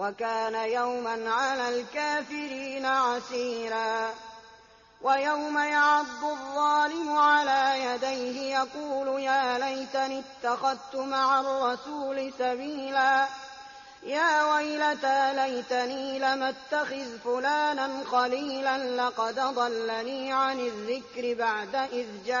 وكان يوما على الكافرين عسيرا. ويوم يعض الظالم على يديه يقول يا ليتني اتخذت مع الرسول سبيلا. يا ويلتى ليتني لم اتخذ فلانا خليلا لقد ضلني عن الذكر بعد إذ جاءني.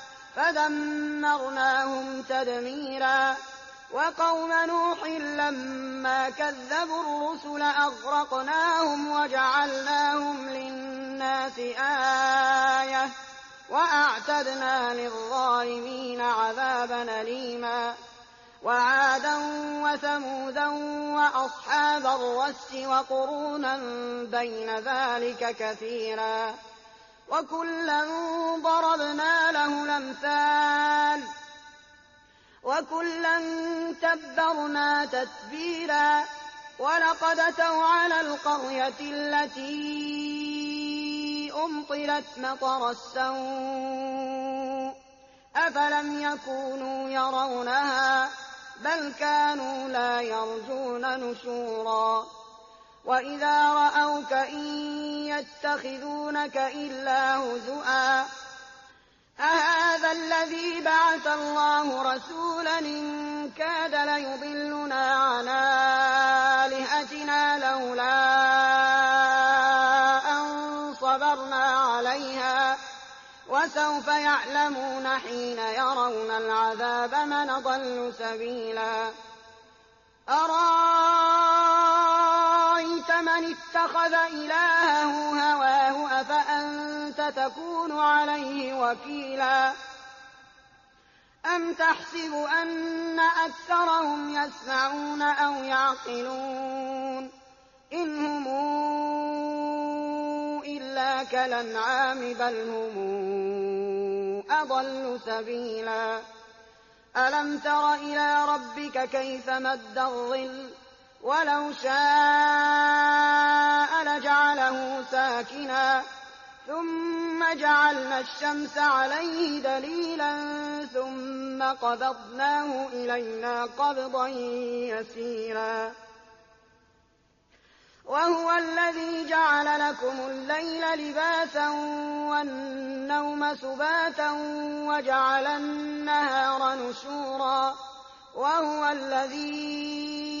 فدمرناهم تدميرا وقوم نوح لما كذبوا الرسل أغرقناهم وجعلناهم للناس آية وأعتدنا للظالمين عذابا أليما وعادا وثمودا وأصحاب الرس وقرونا بين ذلك كثيرا وكلا ضربنا له الأمثال وكلا تبرنا تتبيرا ولقد أتوا على القرية التي أمطرت مطر السوء أفلم يكونوا يرونها بل كانوا لا يرجون نشورا وإذا رأوك إن يتخذونك إلا هزؤا أهذا الذي بعث الله رسولا إن كاد ليضلنا عن آلهتنا لولا أن صبرنا عليها وسوف يعلمون حين يرون العذاب من ضل سبيلا أرايت من اتخذ إلهه هواه أفأنت تكون عليه وكيلا؟ أم تحسب أن أكثرهم يسمعون أو يعقلون؟ إن هم إلا كالأنعام بل هم أضل سبيلا. ألم تر إلى ربك كيف مد الظل؟ ولو شاء لجعله ساكنا ثم جعلنا الشمس عليه دليلا ثم قبضناه إلينا قبضا يسيرا. وهو الذي جعل لكم الليل لباسا والنوم سباتا وجعل النهار نشورا. وهو الذي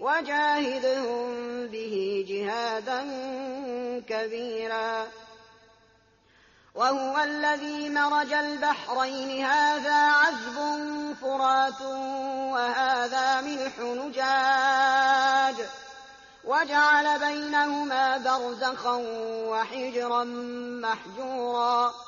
وجاهدهم به جهادا كبيرا. وهو الذي مرج البحرين. هذا عذب فرات وهذا ملح نجاج. وجعل بينهما برزخا وحجرا محجورا.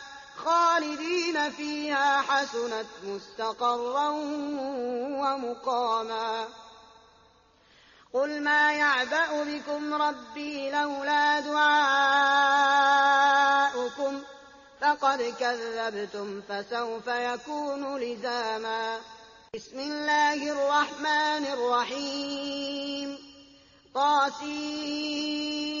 خالدين فيها حسنت مستقرا ومقاما. قل ما يعبأ بكم ربي لولا دعاؤكم فقد كذبتم فسوف يكون لزاما. بسم الله الرحمن الرحيم. طاسيم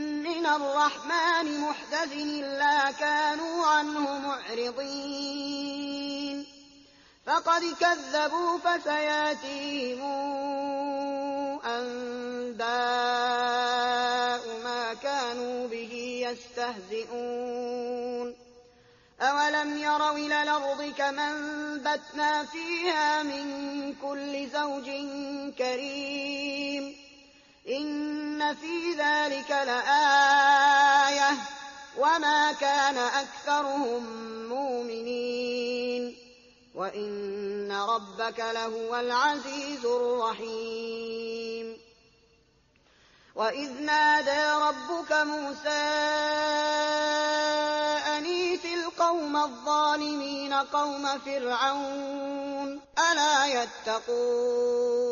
من الرحمن محدث إلا كانوا عنه معرضين. فقد كذبوا فسياتيهم أنباء ما كانوا به يستهزئون. أولم يروا إلى الأرض كما انبتنا فيها من كل زوج كريم. إن في ذلك لآية وما كان أكثرهم مؤمنين وإن ربك لهو العزيز الرحيم وإذ نادى ربك موسى أنيت القوم الظالمين قوم فرعون ألا يتقون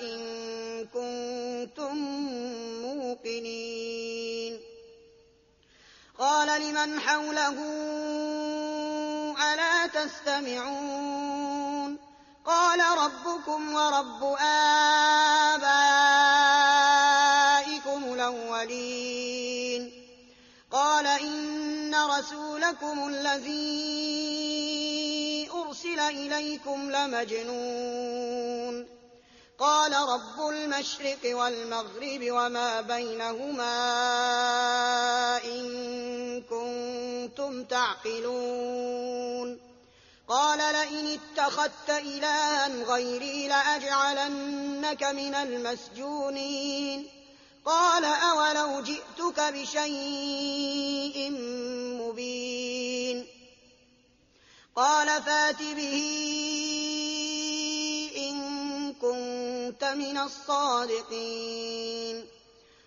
لمن حوله ألا تستمعون قال ربكم ورب آبائكم الأولين قال إن رسولكم الذي أرسل إليكم لمجنون قال رب المشرق والمغرب وما بينهما تعقلون. قال لئن اتخذت إلها غيري لأجعلنك من المسجونين. قال أولو جئتك بشيء مبين. قال فات به إن كنت من الصادقين.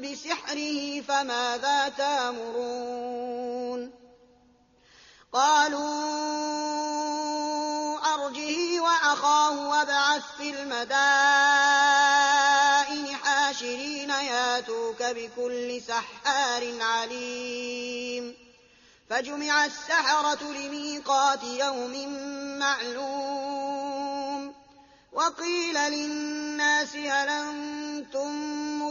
بسحره فماذا تامرون قالوا أرجه وأخاه وابعث في المدائن حاشرين ياتوك بكل سحار عليم فجمع السحرة لميقات يوم معلوم وقيل للناس هل أنتم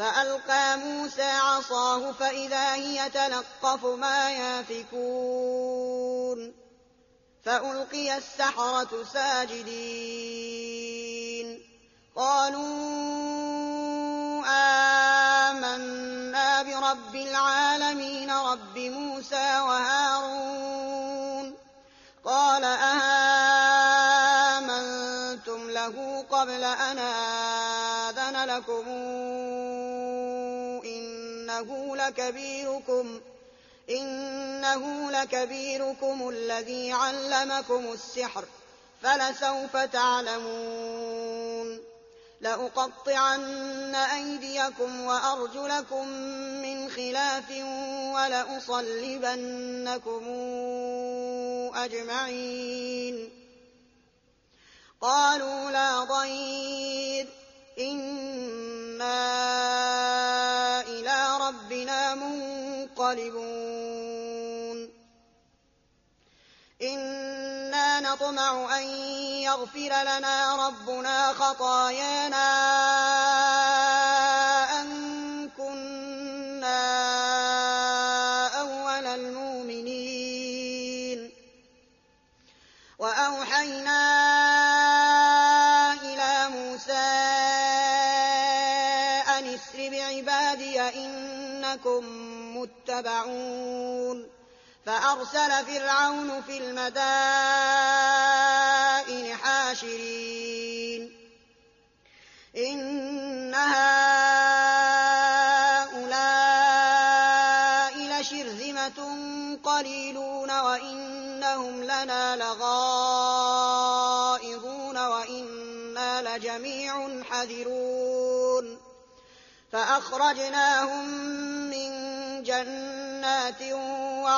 فألقى موسى عصاه فإذا هي تلقف ما يافكون فألقي السحرة ساجدين قالوا آمنا برب العالمين رب موسى وهارون إنه لكبيركم إنه لكبيركم الذي علمكم السحر فلسوف تعلمون. لأقطعن أيديكم وأرجلكم من خلاف ولأصلبنكم أجمعين. قالوا لا ضير إنا منقلبون إنا نطمع أن يغفر لنا ربنا خطايانا أن كنا أول المؤمنين. وأوحينا إلى موسى أن اسر بعبادي إنكم متبعون فأرسل فرعون في المدائن حاشرين. إن هؤلاء لشرذمة قليلون وإنهم لنا لغائظون وإنا لجميع حذرون. فأخرجناهم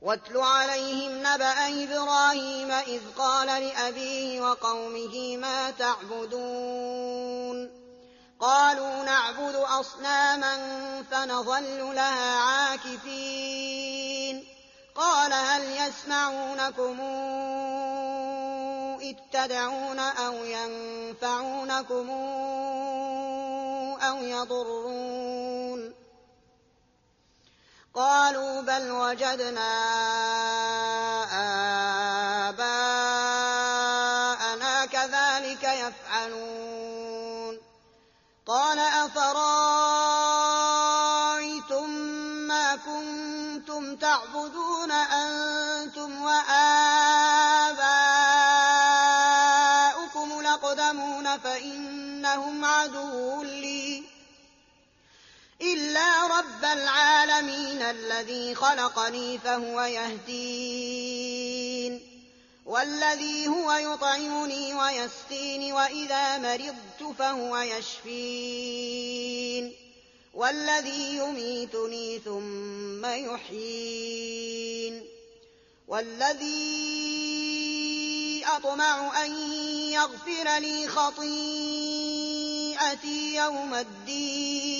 واتل عليهم نبأ إبراهيم إذ قال لأبيه وقومه ما تعبدون؟ قالوا نعبد أصناما فنظل لها عاكفين. قال هل يسمعونكم إذ تدعون أو ينفعونكم أو يضرون؟ قالوا بل وجدنا آباءنا العالمين الذي خلقني فهو يهدين والذي هو يطعمني ويسقين وإذا مرضت فهو يشفين والذي يميتني ثم يحيين والذي أطمع أن يغفر لي خطيئتي يوم الدين.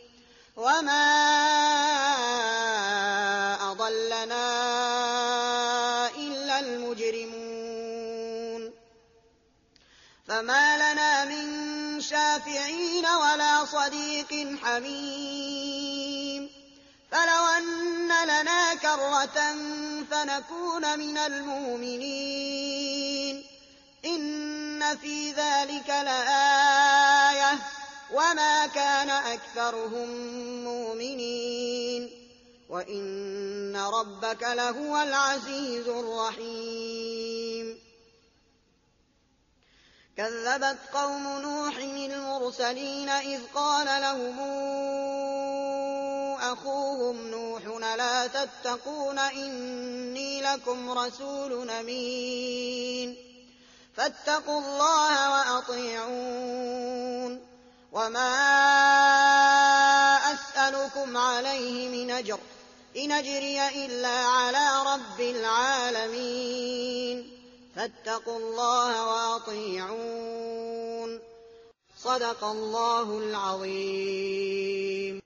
وما أضلنا إلا المجرمون فما لنا من شافعين ولا صديق حميم فلو أن لنا كرة فنكون من المؤمنين إن فِي ذَٰلِكَ لَآيَةً ۖ وَمَا كَانَ أَكْثَرُهُم مُّؤْمِنِينَ. وَإِنَّ رَبَّكَ لَهُوَ الْعَزِيزُ الرَّحِيمُ. كَذَّبَتْ قَوْمُ نُوحٍ الْمُرْسَلِينَ إِذْ قَالَ لَهُمْ أَخُوهُمْ نُوحٌ أَلَا تَتَّقُونَ إِنِّي لَكُمْ رَسُولٌ أَمِينٌ. فَاتَّقُوا اللَّهَ وَأَطِيعُونِ. وَمَا أَسْأَلُكُمْ عَلَيْهِ مِنْ أَجْرٍ ۖ إِنْ أَجْرِيَ إِلَّا عَلَىٰ رَبِّ الْعَالَمِينَ فَاتَّقُوا اللَّهَ وَأَطِيعُونِ صدق الله العظيم